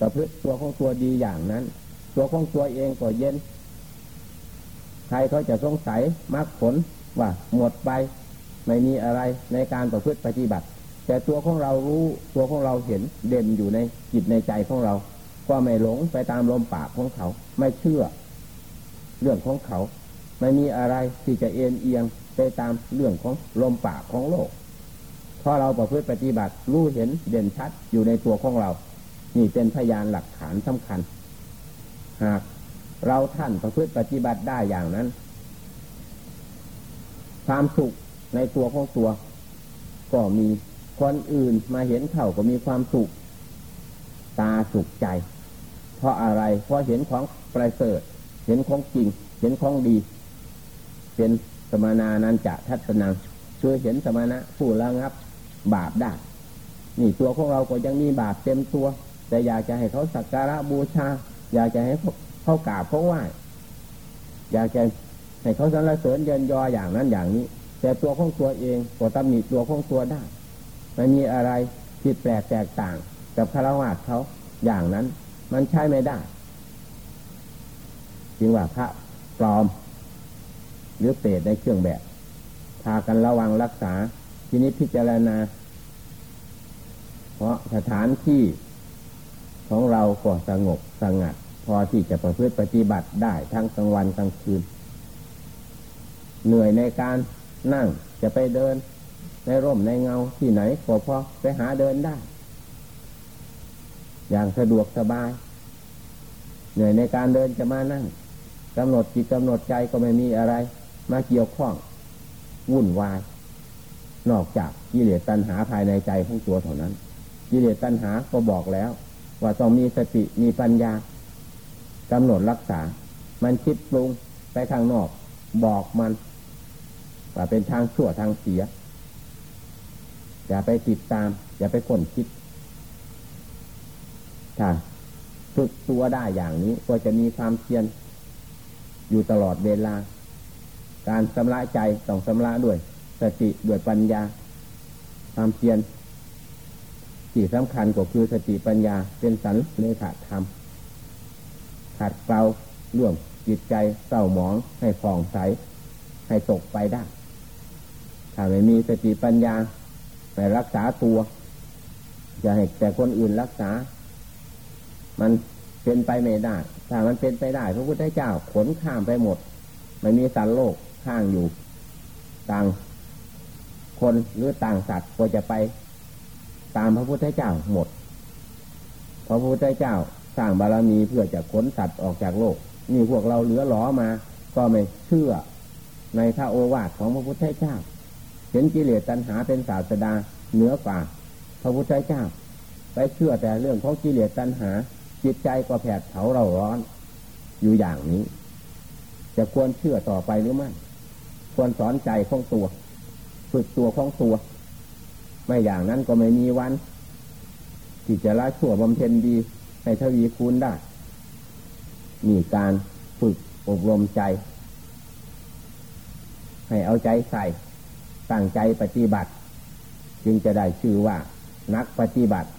ประพฤติตัวของตัวดีอย่างนั้น ตัวของตัวเองก็เย็น ใครเขาจะสงสัยมรรคผลว่าหมดไปไม่มีอะไรในการประพฤติปฏิบัติ แต่ตัวของเรารู้ตัวของเราเห็นเด่นอยู่ในจิตในใจของเรา ก็ไม่หลงไปตามลมปากของเขา ไม่เชื่อ เรื่องของเขา ไม่มีอะไรที่จะเอ็นเอียงไปตามเรื่องของลมปากของโลกเพราะเราประพฤติปฏิบัติรู้เห็นเด่นชัดอยู่ในตัวของเรา นี่เป็นพยานหลักฐานสำคัญ หากเราท่านประพฤติปฏิบัติได้อย่างนั้น ความสุขในตัวของตัว ก็มีคนอื่นมาเห็นเขาก็มีความสุข ตาสุขใจ เพราะอะไร เพราะเห็นของประเสริฐ เห็นของจริง เห็นของดี เป็นสมานานันจะทัศนังช่วยเห็นสมานะผู้ละงับบาปได้ นี่ตัวของเราก็ยังมีบาปเต็มตัว แต่อยากจะให้เขาสักการะบูชา อยากจะให้เขากราบเขาไหว้อยากจะให้เขาสรรเสริญเยินยออย่างนั้นอย่างนี้ แต่ตัวของตัวเองก็ตำหนิตัวของตัวได้ไม่มีอะไรผิดแปลกแตกต่างกับคารวะเขาอย่างนั้น มันใช้ไม่ได้จึงว่าพระปลอม หรือเปรตในเครื่องแบบ พากันระวังรักษาทีนี้พิจารณา เพราะสถานที่ ของเราก็สงบสงัด พอที่จะประพฤติปฏิบัติได้ทั้งกลางวันกลางคืน เหนื่อยในการนั่งจะไปเดิน ในร่มในเงาที่ไหนก็พอไปหาเดินได้ อย่างสะดวกสบาย เหนื่อยในการเดินจะมานั่งกำหนดจิตกำหนดใจก็ไม่มีอะไร มาเกี่ยวข้อง วุ่นวาย นอกจากกิเลสตัณหาภายในใจของตัวเท่านั้นกิเลสตัณหาก็บอกแล้ว ว่าต้องมีสติมีปัญญากำหนดรักษา มันคิดปรุงไปทางนอก บอกมัน ว่าเป็นทางชั่วทางเสีย อย่าไปติดตาม อย่าไปคนคิดถ้าฝึกตัวได้อย่างนี้ ก็จะมีความเพียรอยู่ตลอดเวลา การสำระใจต้องสำระด้วย สติด้วยปัญญา ความเพียร ที่สำคัญก็คือสติปัญญาเป็นสันเลขาธรรม ขัดเกลาเรื่องจิตใจเศร้าหมองให้ฟองใส ให้ตกไปได้ ถ้าไม่มีสติปัญญาไปรักษาตัว จะให้แต่คนอื่นรักษา มันเป็นไปไม่ได้ ถ้ามันเป็นไปได้ พระพุทธเจ้าขนข้ามไปหมด ไม่มีสัตว์โลกข้างอยู่ต่างคนหรือต่างสัตว์ก็จะไป ตามพระพุทธเจ้าหมด พระพุทธเจ้าสร้างบารมีเพื่อจะขนสัตว์ออกจากโลก นี่พวกเราเหลือหลอมา ก็ไม่เชื่อในพระโอวาทของพระพุทธเจ้า เห็นกิเลสตัณหาเป็นศาสดาเหนือกว่า พระพุทธเจ้า ไปเชื่อแต่เรื่องของกิเลสตัณหา จิตใจก็แผดเผาเราร้อน อยู่อย่างนี้ จะควรเชื่อต่อไปหรือไม่ ควรสอนใจของตัว ฝึกตัวของตัว ไม่อย่างนั้นก็ไม่มีวันที่จะละชั่วบำเพ็ญดีให้ทวีคูณได้ มีการฝึกอบรมใจ ให้เอาใจใส่ตั้งใจปฏิบัติ จึงจะได้ชื่อว่า นักปฏิบัติ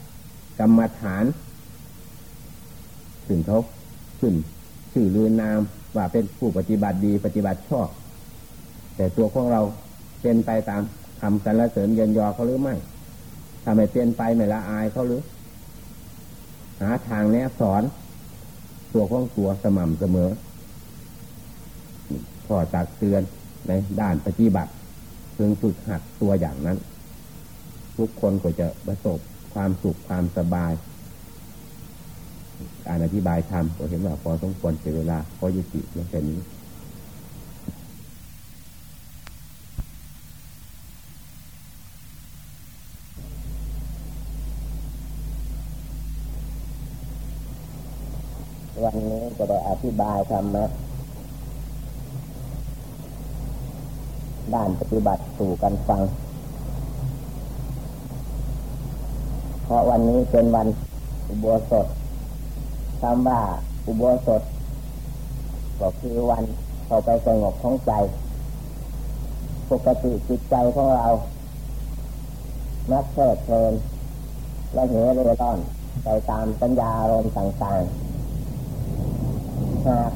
กรรมฐานถึงเขาขึ้นชื่อลือนามว่าเป็นผู้ปฏิบัติดีปฏิบัติชอบ แต่ตัวของเราเป็นไปตาม คำสรรเสริญเยินยอเขาหรือไม่ถ้าไม่เป็นไปไม่ละอายเขาหรือ หาทางแนะสอน ตัวของตัวสม่ำเสมอขอตักเตือนในด้านปฏิบัติเพื่อฝึกหัดตัวอย่างนั้น ทุกคนก็จะประสบความสุขความสบายการอธิบายธรรมก็เห็นว่าพอสมควรเสียเวลาพอยุติเพียงแค่นี้ วันนี้จะได้อธิบายธรรมะด้านปฏิบัติสู่กันฟัง เพราะวันนี้เป็นวันอุโบสถคำว่าอุโบสถ ก็คือวันเข้าไปสงบของใจ ปกติจิตใจของเรา นักเพลิดเพลินและเหเร่ร่อนไปตามปัญญาอารมณ์ต่างๆ หาก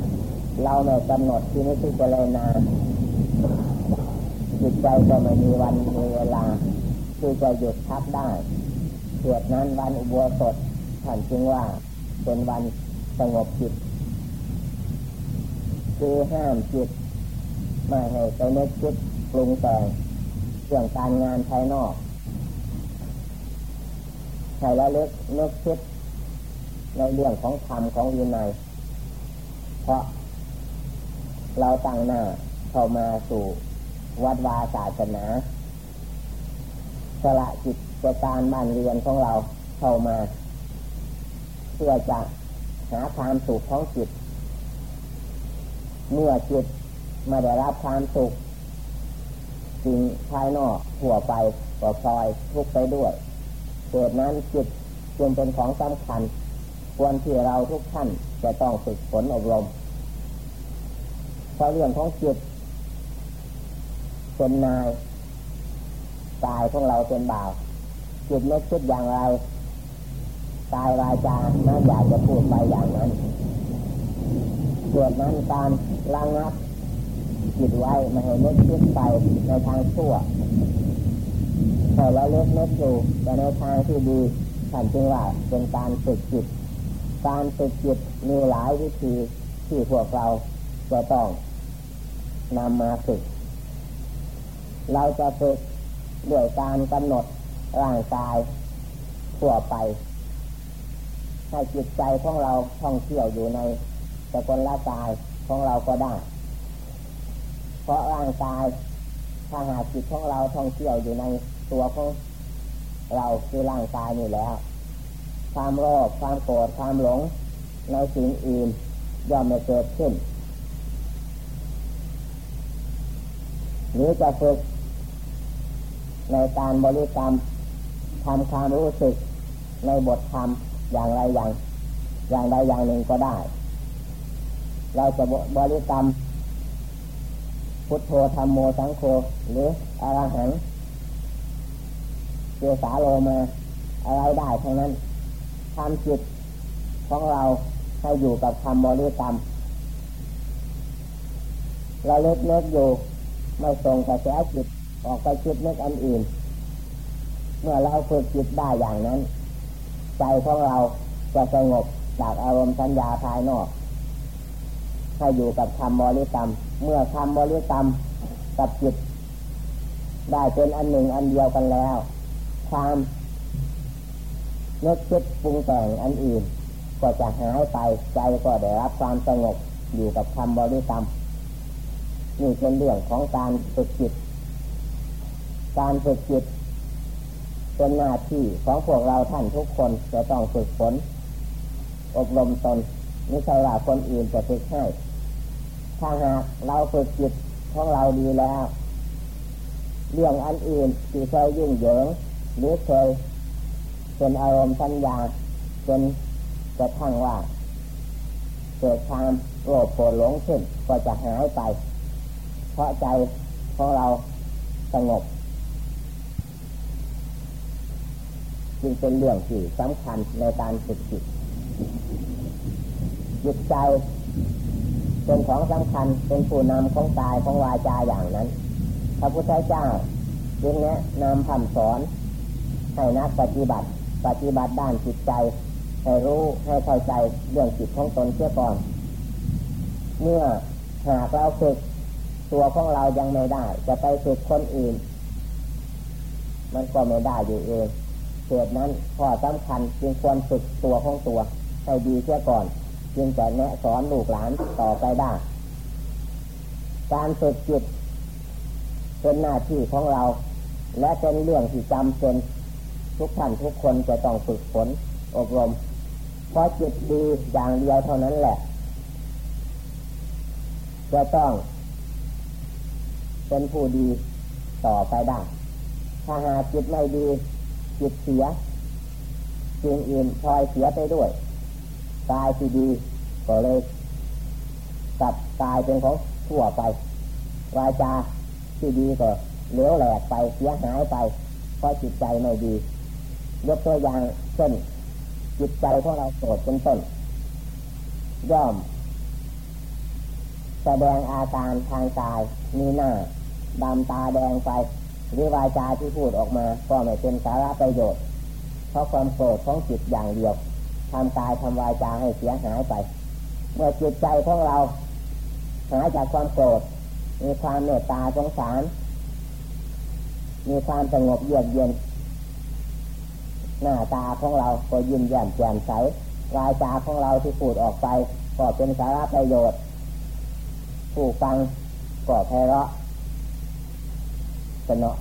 เราไม่ยกำหนดที่นี้ที่จะเลยนาจิตใจก็ไม่มีวันมีเวลาที่จะหยุดพักได้เหตุนั้นวันอุโบสถท่านจึงว่าเป็นวันสงบจิต คือห้ามจิตไม่ให้ไปนึกคิดปรุงแต่งเรื่องการงานภายนอกให้ละเล็กนึกคิดในเรื่องของธรรมของวินัย เพราะเราตั้งหน้าเข้ามาสู่วัดวาศาสนาสละจิตจะการบ้านเรียนของเราเข้ามา เพื่อจะหาความสุขของจิต เมื่อจิตมาได้รับความสุขสิ่งภายนอกหัวไปก็พลอยทุกไปด้วยเหตุนั้นจิตจึงเป็นของสำคัญ ควรที่เราทุกท่านจะต้องฝึกฝนอบรมเพราะเรื่องของจิตเป็นนายกายของเราเป็นบ่าวจิตนึกคิดอย่างไรกายวาจาน่าอยากจะพูดไปอย่างนั้นเกิดนั้นการระงับจิตไว้ไม่ให้นึกคิดไปในทางชั่วให้เราเลิกนึกอยู่แต่ในทางที่ดีท่านจึงว่าเป็นการฝึกจิต การฝึกจิตมีหลายวิธีที่พวกเราจะต้องนำมาฝึก เราจะฝึกด้วยการกำหนดร่างกายทั่วไป ให้จิตใจของเราท่องเที่ยวอยู่ในสกลกายของเราก็ได้ เพราะร่างกายถ้าหากจิตของเราท่องเที่ยวอยู่ในตัวของเราคือร่างกายนี่แล้ว ความโลภความโกรธความหลงในสิ่งอื่นย่อมไม่เกิดขึ้นหรือจะฝึกในการบริกรรมทำความรู้สึกในบทธรรมอย่างไรอย่าง อย่างใดอย่างหนึ่งก็ได้ เราจะบริกรรม พุทโธธรรมโมสังโฆหรืออรหังเจสาโลมาอะไรได้ทั้งนั้น ทำจิตของเราให้อยู่กับคำบริกรรมเราเล็กเล็กอยู่ไม่ตรงกระแสจิตออกไปคิดนึกอันอื่น เมื่อเราฝึกจิตได้อย่างนั้น ใจของเราจะสงบจากอารมณ์สัญญาภายนอกให้อยู่กับคำบริกรรม เมื่อคำบริกรรมกับจิต ได้เป็นอันหนึ่งอันเดียวกันแล้ว ความ นึกคิดปรุงแต่งอันอื่น ก็จะหายไปใจก็ได้รับความสงบอยู่กับคำบริกรรมนี่เป็นเรื่องของการฝึกจิต การฝึกจิตเป็นหน้าที่ของพวกเราท่านทุกคนจะต้องฝึกฝนอบรมตนไม่ใช่ว่าคนอื่นจะฝึกให้ ถ้าหากเราฝึกจิตของเราดีแล้ว เรื่องอันอื่นที่เคยยุ่งเหยิงหรือเคย เป็นอารมณ์สัญญาเป็นกระทั่งว่าเกิดความโกรธโกรธหลงขึ้นก็จะหายไป เพราะใจของเราสงบจึงเป็นเรื่องที่สำคัญในการฝึกจิตจิตใจเป็นของสำคัญเป็นผู้นำของกายของวาจาอย่างนั้น พระพุทธเจ้าจึงแนะนำคำสอนให้นักปฏิบัติ ปฏิบัติด้านจิตใจให้รู้ให้เข้าใจเรื่องจิตของตนเสียก่อน เมื่อหากเราฝึกตัวของเรายังไม่ได้ จะไปฝึกคนอื่น มันก็ไม่ได้อยู่เองเหตุนั้นข้อสำคัญจึงควรฝึกตัวของตัวให้ดีเสียก่อน จึงจะแนะสอนลูกหลานต่อไปได้ การฝึกจิตเป็นหน้าที่ของเรา และเป็นเรื่องที่จำเป็น ทุกท่านทุกคนจะต้องฝึกฝนอบรมเพราะจิตดีอย่างเดียวเท่านั้นแหละ จะต้องเป็นผู้ดีต่อไปได้ ถ้าหาจิตไม่ดี จิตเสียสิ่งอื่นพลอยเสียไปด้วยกายที่ดีก็เลยกลับกายเป็นของทั่วไปวาจาที่ดีก็เลี้ยวแหลกไปเสียหายไป เพราะจิตใจไม่ดี ยกตัวอย่างเช่นจิตใจของเราโกรธเป็นต้น ย่อม แสดงอาการทางกายมีหน้าดำตาแดงไปหรือวาจาที่พูดออกมา ก็ไม่เป็นสาระประโยชน์ เพราะความโกรธของจิตอย่างเดียวทำกายทำวาจาให้เสียหายไป เมื่อจิตใจของเราหายจากความโกรธมีความเมตตาสงสาร มีความสงบเยือกเย็น หน้าตาของเราก็ยิ้มแย้มแจ่มใสวาจาของเราที่พูดออกไป ก็เป็นสาระประโยชน์ ผู้ฟังก็ไพเราะสนอ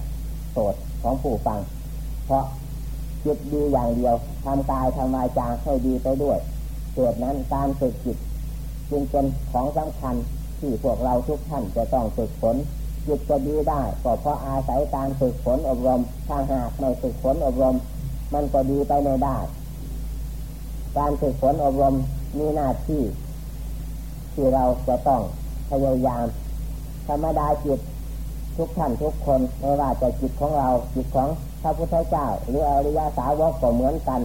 โสดของผู้ฟัง เพราะจิตดีอย่างเดียวทำกายทำวาจาให้ดีไปด้วยเกิดนั้นการฝึกจิตจึงเป็นของสำคัญที่พวกเราทุกท่านจะต้องฝึกฝนจิตจะดีได้ก็เพราะอาศัยการฝึกฝนอบรมถ้าหากไม่ฝึกฝนอบรม มันก็ดีไปไม่ได้ การฝึกฝนอบรมมีหน้าที่ ที่เราจะต้องพยายาม ธรรมดาจิตทุกท่านทุกคนไม่ว่าจะจิตของเราจิตของพระพุทธเจ้า หรืออริยสาวกก็เหมือนกัน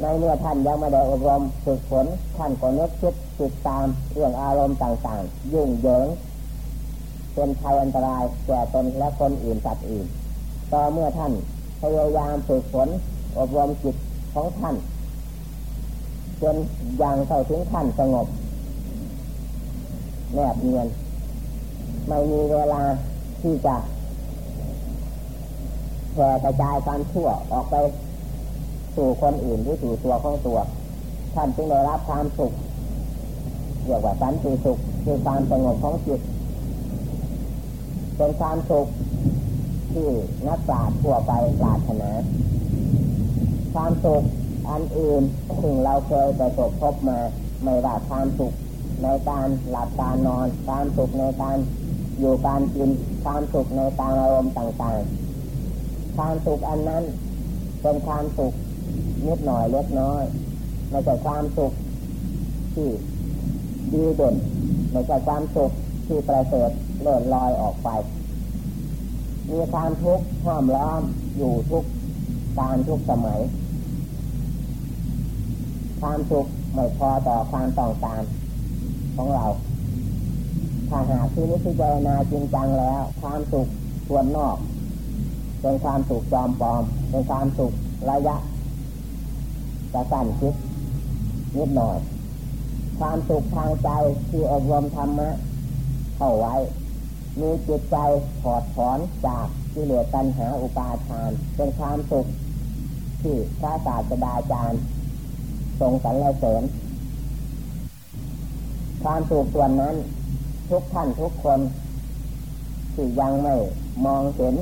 ในเมื่อท่านยังไม่ได้อบรมฝึกฝนท่านก็นึกคิดติดตามเรื่องอารมณ์ต่างๆ ยุ่งเหยิงเป็นภัยอันตรายแก่ตนและคนอื่นสัตว์อื่น ต่อเมื่อท่าน พยายามฝึกฝนอบรมจิตของท่านจนอยังเข้าถึงขั้นสงบแนบเนียนไม่มีเวลาที่จะแผ่กระจายความชั่วออกไปสู่คนอื่นหรือสู่ตัวของตัว ท่านจึงได้รับความสุขเรียกว่าสันติสุขคือความสงบของจิตเป็นความสุข ที่นักปราชญ์ทั่วไปปรารถนาความสุขอันอื่นถึงเราเคยประสบพบมาไม่ว่าความสุขในการหลับการนอน ความสุขในการอยู่การกินความสุขในการอารมณ์ต่างๆ ความสุขอันนั้นเป็นความสุขนิดหน่อยเล็กน้อยไม่ใช่ความสุขที่ดีเด่นไม่ใช่ความสุขที่ประเสริฐเลื่อนลอยออกไป มีความทุกข์ห้อมล้อมอยู่ทุกการทุกสมัย ความสุขไม่พอต่อความต้องการของเราถ้าหากที่นี้พิจารณาจริงจังแล้ว ความสุขส่วนนอก เป็นความสุขจอมปลอม เป็นความสุขระยะจะสั้นคิดนิดหน่อย ความสุขทางใจที่อบรมธรรมะเข้าไว้ มีจิตใจถอดถอนจากกิเลสตัณหาอุปาทาน เป็นความสุขที่พระศาสดาจารย์ทรงสรรเสริญความสุขส่วนนั้น ทุกท่านทุกคนที่ยังไม่มองเห็น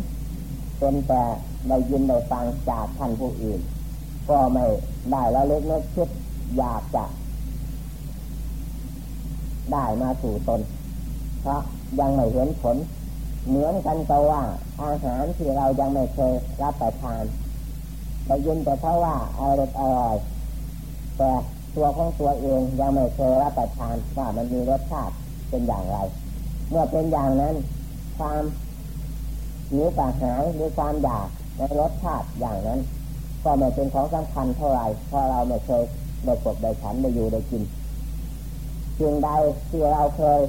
เป็นแต่ได้ยินได้ฟังจากท่านผู้อื่น ก็ไม่ได้แล้วเล็กนึกคิดอยากจะ ได้มาสู่ตน เพราะยังไม่เห็นผล เหมือนกันกับว่าอาหารที่เรายังไม่เคยรับประทานได้ยินแต่เพราะว่าอร่อยอร่อยแต่ตัวของตัวเองยังไม่เคยรับประทานว่ามันมีรสชาติเป็นอย่างไร เมื่อเป็นอย่างนั้น ความหิวกระหายหรือความอยากในรสชาติอย่างนั้น ก็ไม่เป็นของสำคัญเท่าไหร่เพราะเราไม่เคยได้กบได้ฉันได้อยู่ได้กินสิ่งใดที่เราเคย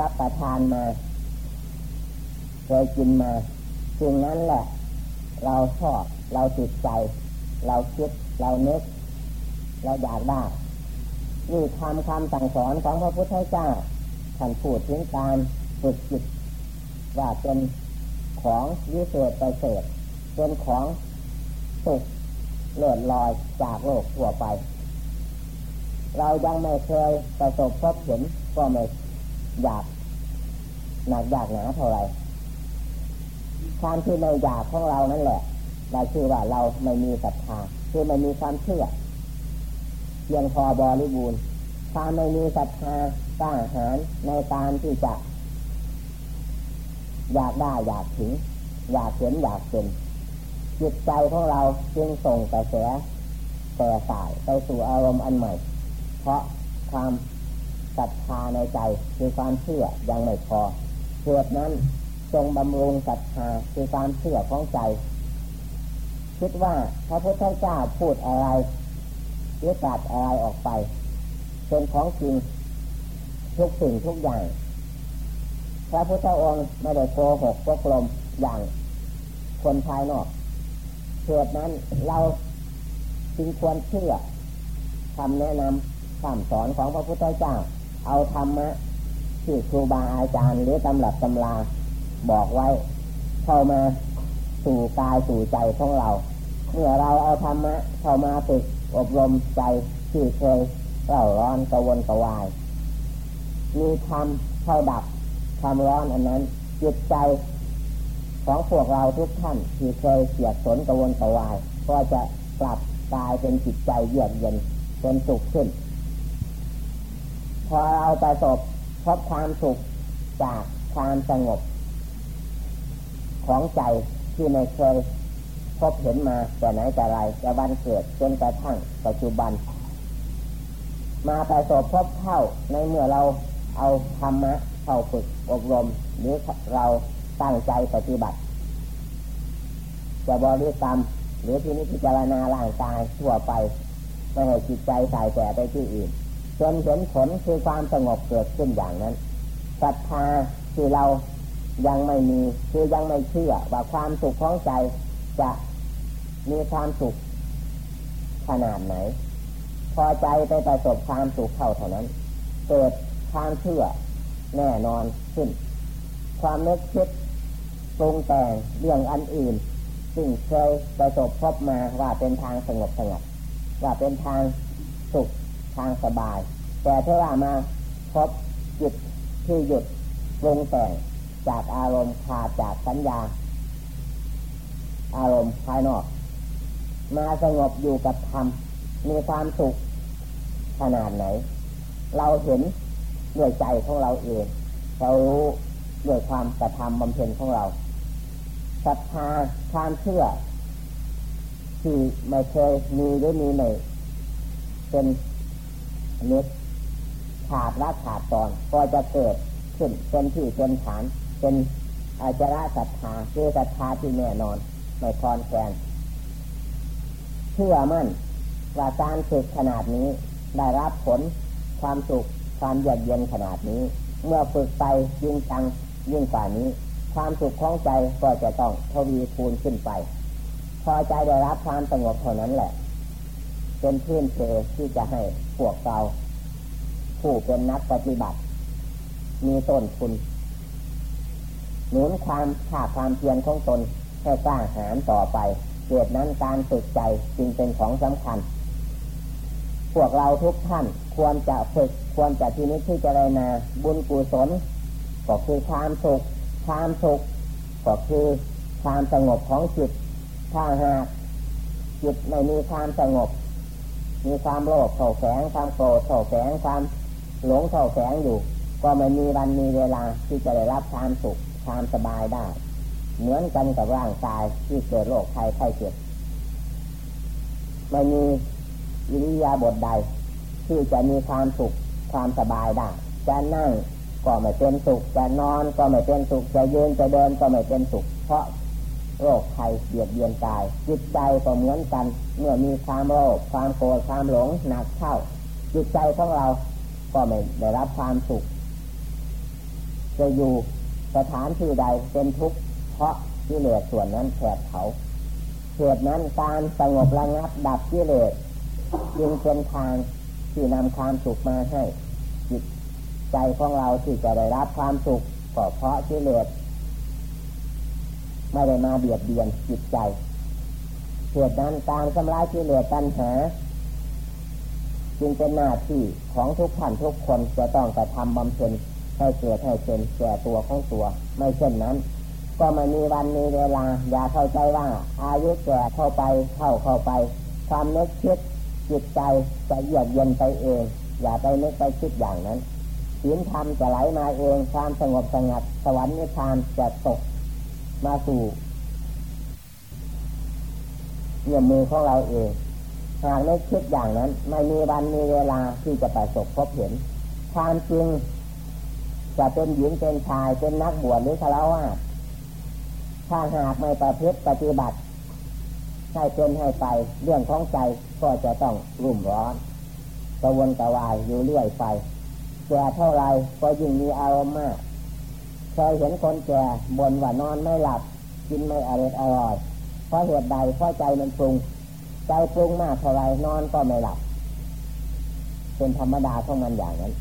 รับประทานมาเคยกินมาสิ่งนั้นแหละ เราชอบเราติดใจ เราคิดเราเนึก เราอยากได้นี่ทำคำสั่งสอนของพระพุทธเจ้าท่านพูดถึงการฝึกจิตว่าเป็นของวิเศษไปเศษเป็นของสุขเลื่อนลอยจากโลกทั่วไป เรายังไม่เคยประสบพบเห็นก็ไม่ อยากหนักอยากหนาเท่าไรความที่ในอยากของเรานั่นแหละเราคือว่าเราไม่มีศรัทธาคือไม่มีความเชื่อเพียงพอบริบูรณ์ถ้ามไม่มีศรัทธากล้าหาญในการที่จะ อยากได้อยากถึง อยากเห็นอยากเป็นจิตใจของเราจึงส่งกระแสแต่สายไปสู่อารมณ์อันใหม่ เพราะความ ศรัทธาในใจคือความเชื่อยังไม่พอเหตุนั้นจงบำรุงศรัทธาคือความเชื่อของใจ คิดว่าพระพุทธเจ้าพูดอะไรหรือตรัสอะไรออกไปเป็นของจริงทุกสิ่งทุกอย่าง พระพุทธองค์ไม่ได้โกหกก็กลมอย่างคนภายนอกเหตุนั้นเราจึงควรเชื่อคำแนะนำคำสอนของพระพุทธเจ้า เอาธรรมะที่ครูบาอาจารย์หรือตำรับตำราบอกไว้ เข้ามาสู่กายสู่ใจของเรา เมื่อเราเอาธรรมะเข้ามาฝึกอบรมใจที่เคยเร่าร้อนกระวนกระวาย มีธรรมเข้าดับความร้อนอันนั้นจิตใจของพวกเราทุกท่านที่เคยเสียดสนกระวนกระวาย ก็จะกลับกลายเป็นจิตใจเยือกเย็นเป็นสุขขึ้น พอเราประสบพบความสุขจากความสงบ ของใจที่ไม่เคยพบเห็นมาแต่ไหนแต่ไรแต่วันเกิดจนกระทั่งปัจจุบัน มาประสบพบเข้าในเมื่อเราเอาธรรมะเข้าฝึกอบรม หรือเราตั้งใจปฏิบัติ จะบริกรรมหรือที่นี้พิจารณาร่างกายทั่วไปไม่ให้จิตใจใส่แต่ไปที่อื่น จนเห็นผลคือความสงบเกิดขึ้นอย่างนั้นศรัทธาที่เรายังไม่มีคือยังไม่เชื่อว่าความสุขของใจจะมีความสุขขนาดไหน พอใจไปประสบความสุขเข้าเท่านั้น เกิดความเชื่อแน่นอนขึ้น ความนึกคิดปรุงแต่งเรื่องอันอื่น ซึ่งเคยประสบพบมาว่าเป็นทางสงบสงบว่าเป็นทางสุข ทางสบาย แต่ถ้าว่ามาพบจิตที่หยุดปรุงแต่งจากอารมณ์ขาดจากสัญญา อารมณ์ภายนอก มาสงบอยู่กับธรรมมีความสุขขนาดไหน เราเห็นด้วยใจของเราเองเรารู้ด้วยความกระทำบำเพ็ญของเราศรัทธาความเชื่อ ที่ไม่เคยมีหรือมีไม่เป็น นิดขาดละขาดตอนก็จะเกิดขึ้นเป็นที่เป็นฐานเป็นอาจระศรัทธาคือศรัทธาที่แน่นอนไม่คลอนแคลนเชื่อมั่นว่าการฝึกขนาดนี้ ได้รับผลความสุขความเยือกเย็นขนาดนี้ เมื่อฝึกไปยิ่งจังยิ่งกว่านี้ ความสุขของใจก็จะต้องทวีคูณขึ้นไป พอใจได้รับความสงบเท่านั้นแหละ เป็นพื้นเพที่จะให้พวกเราผู้เป็นนักปฏิบัติ มีต้นทุนหนุนความขาดความเพียรของตนให้กล้าหาญต่อไปเกิดนั้นการฝึกใจจึงเป็นของสำคัญ พวกเราทุกท่านควรจะฝึกควรจะที่นี้ที่จะไรนาบุญกุศลก็คือความสุขความสุขก็คือความสงบของจิตถ้าหากจิตไม่มีความสงบ มีความโลภเข่าแฝงความโกรธเข่าแฝงความหลงเข่าแฝงอยู่ ก็ไม่มีวันมีเวลาที่จะได้รับความสุขความสบายได้ เหมือนกันกับร่างกายที่เกิดโรคภัยไข้เจ็บไม่มีอิริยาบถใด ที่จะมีความสุขความสบายได้จะนั่งก็ไม่เป็นสุขจะนอนก็ไม่เป็นสุขจะยืนจะเดินก็ไม่เป็นสุข เพราะ โรคภัยเบียดเบียนกาย จิตใจก็เหมือนกัน เมื่อมีความโลภความโกรธความหลงหนักเข้า จิตใจของเราก็ไม่ได้รับความสุขจะอยู่สถานที่ใดเป็นทุกข์เพราะกิเลสส่วนนั้นแผดเผาเหตุนั้นการสงบระงับดับกิเลสจึงเป็นทางที่นำความสุขมาให้ จิตใจของเราที่จะได้รับความสุขก็เพราะกิเลส ไม่ได้มาเบียดเบียนจิตใจเหตุนั้นการชำระกิเลสตัณหา จึงเป็นหน้าที่ของทุกท่านทุกคนจะต้องกระทำบำเพ็ญให้เกิดให้เป็นแก่ตัวของตัว ไม่เช่นนั้น ก็ไม่มีวันมีเวลา อย่าเข้าใจว่า อายุแก่เข้าไปเข้าเข้าไป ความนึกคิดจิตใจจะเยือกเย็นไปเอง อย่าไปนึกไปคิดอย่างนั้นศีลธรรมจะไหลมาเองความสงบสงัดสวรรค์นิพพานจะตก มาสู่เงื่อมมือของเราเองหากไม่คิดอย่างนั้น ไม่มีวันมีเวลาที่จะประสบพบเห็นความจริงจะเป็นหญิงเป็นชายเป็นนักบวชหรือฆราวาสถ้าหากไม่ประพฤติปฏิบัติให้เป็นให้ไปเรื่องของใจก็จะต้องรุ่มร้อนกระวนกระวายอยู่เรื่อยไปแก่เท่าไรก็ยิ่งมีอารมณ์มาก เคยเห็นคนแก่บ่นว่านอนไม่หลับ กินไม่อร่อยอร่อยเพราะเหตุใดเพราะใจมันปรุง ใจปรุงมากเท่าไรนอนก็ไม่หลับ เป็นธรรมดาของมันอย่างนั้น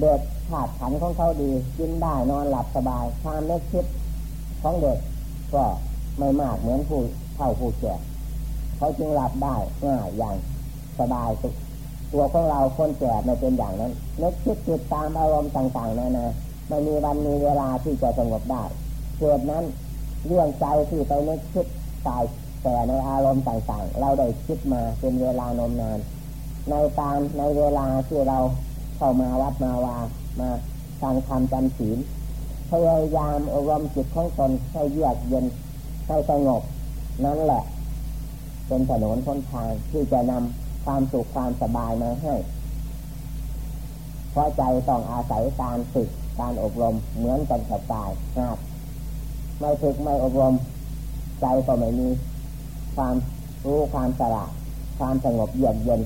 เด็กขาดขันของเขาดี กินได้นอนหลับสบายความเล็กคิดของเด็กก็ไม่มากเหมือนผู้เฒ่าผู้แก่เขาจึงหลับได้ง่ายอย่างสบายสุขตัวของเราคนแก่ไม่เป็นอย่างนั้นนึกคิดติดตามอารมณ์ต่างๆนานา ไม่มีวันมีเวลาที่จะสงบได้เกิดนั้นเรื่องใจที่ไปนึกคิดตายแต่ในอารมณ์ต่างๆ เราได้คิดมาเป็นเวลานมนาน ในตามในเวลาที่เราเข้ามาวัดมาวามาฟังธรรมจำศีลพยายามอบรมจิตของตนให้เยือกเย็นให้สงบ นั่นแหละ เป็นถนนคนทางที่จะนำความสุขความสบายมาให้เพราะใจต้องอาศัยการฝึก การอบรมเหมือนกันกับกายหากไม่ฝึกไม่อบรม ใจก็ไม่มี ความรู้ความสละความสงบเยือกเย็น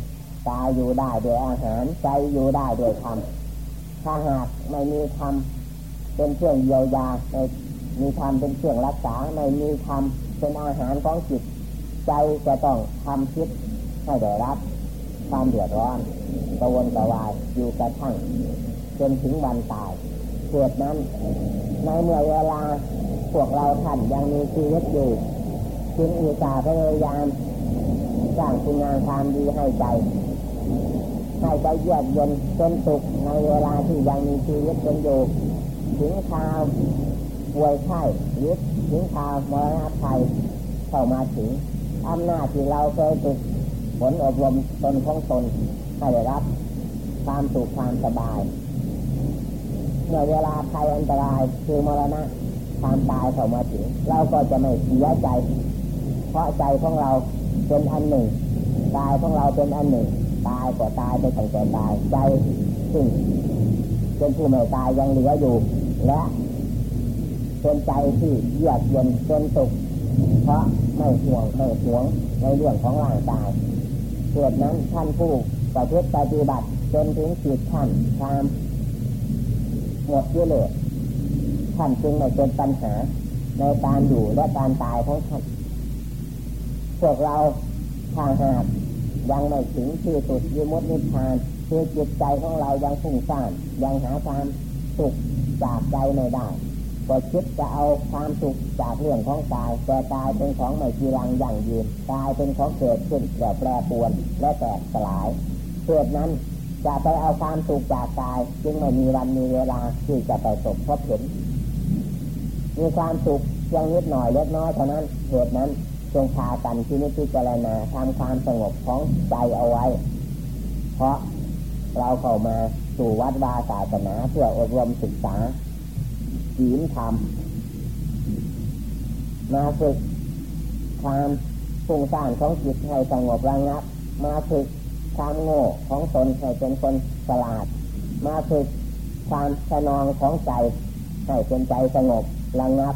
กายอยู่ได้โดยอาหาร ใจอยู่ได้โดยธรรมถ้าหากไม่มีธรรมเป็นเครื่องเยียวยาไม่มีธรรมเป็นเครื่องรักษาไม่มีธรรมเป็นอาหารของจิต ใจจะต้องทำคิดให้ได้รับความเดือดร้อนกระวนกระวายอยู่กระทั่งจนถึงวันตาย เกิดนั้น ในเมื่อเวลาพวกเราท่านยังมีชีวิตอยู่จึงอุตส่าห์พยายามสร้างคุณงามความดีให้ใจให้ใจเยือกเย็นจนสุขในเวลาที่ยังมีชีวิตเป็นอยู่ถึงคราวป่วยไข้หรือถึงคราวมรณะภัยเข้ามาถึงอำนาจที่เราเคยฝึกผลอบรมตนของตนให้ได้รับ ความสุขความสบาย เมื่อเวลาภัยอันตรายคือมรณะความตายเข้ามาถึงเราก็จะไม่เสียใจ เพราะใจของเราเป็นอันหนึ่งกายของเราเป็นอันหนึ่ง ตายก็ตายไปตั้งแต่ตายใจซึ่งเป็นผู้ไม่ตายยังเหลืออยู่ และเป็นใจที่เยือกเย็นเป็นสุขเพราะไม่ห่วงไม่หวงในเรื่องของร่างกายเกิดนั้นท่านผู้ประพฤติปฏิบัติจนถึงจิตท่านความ หมดกิเลสท่านจึงไม่เป็นปัญหาในการอยู่และการตายของท่านพวกเราทางหากยังไม่ถึงที่สุดยมุตนิพพานคือจิตใจของเรายังฟุ้งซ่านยังหาความสุขจากใจไม่ได้ก็คิดจะเอาความสุขจากเรื่องของกายแต่กายเป็นของไม่จีรังอยั่งยืนกายเป็นของเกิดขึ้นแล้วแปรปรวนและแตกสลายเกิดนั้น จะไปเอาความสุขจากกาย จึงไม่มีวันมีเวลาที่จะไปสบพบเห็น มีความสุขเพียงนิดหน่อยเล็กน้อยเท่านั้นเหตุนั้นจงพากันที่นิพพานาทำความสงบของใจเอาไว้ เพราะเราเข้ามาสู่วัดวาศาสนาเพื่ออบรมศึกษาศีลธรรมมาฝึกความฟุ้งซ่านของจิตให้สงบระงับ มาฝึก ความโง่ของตนให้เป็นคนฉลาด มาฝึกความสนองของใจให้เป็นใจสงบระงับ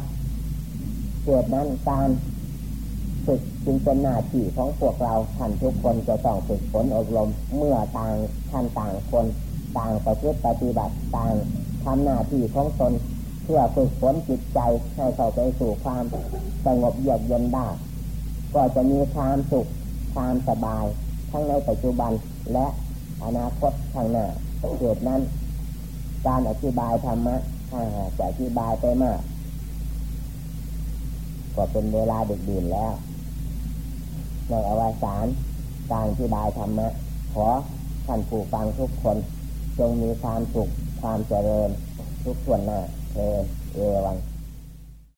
เกิดนั้นการฝึกจึงเป็นหน้าที่ของพวกเราท่านทุกคนจะต้องฝึกฝนอบรมเมื่อต่างท่านต่างคนต่างประพฤติปฏิบัติต่างทำหน้าที่ของตนเพื่อฝึกฝนจิตใจให้เข้าไปสู่ความสงบเยือกเย็นได้ก็จะมีความสุขความสบาย ทั้งในปัจจุบันและอนาคตข้างหน้าเกิดนั้น การอธิบายธรรมะถ้าจะอธิบายไปมากก็เป็นเวลาดึกดื่นแล้ว ในอวสานการอธิบายธรรมะขอท่านผู้ฟังทุกคน จงมีความสุขความเจริญทุกส่วนหน้าเอเอวัง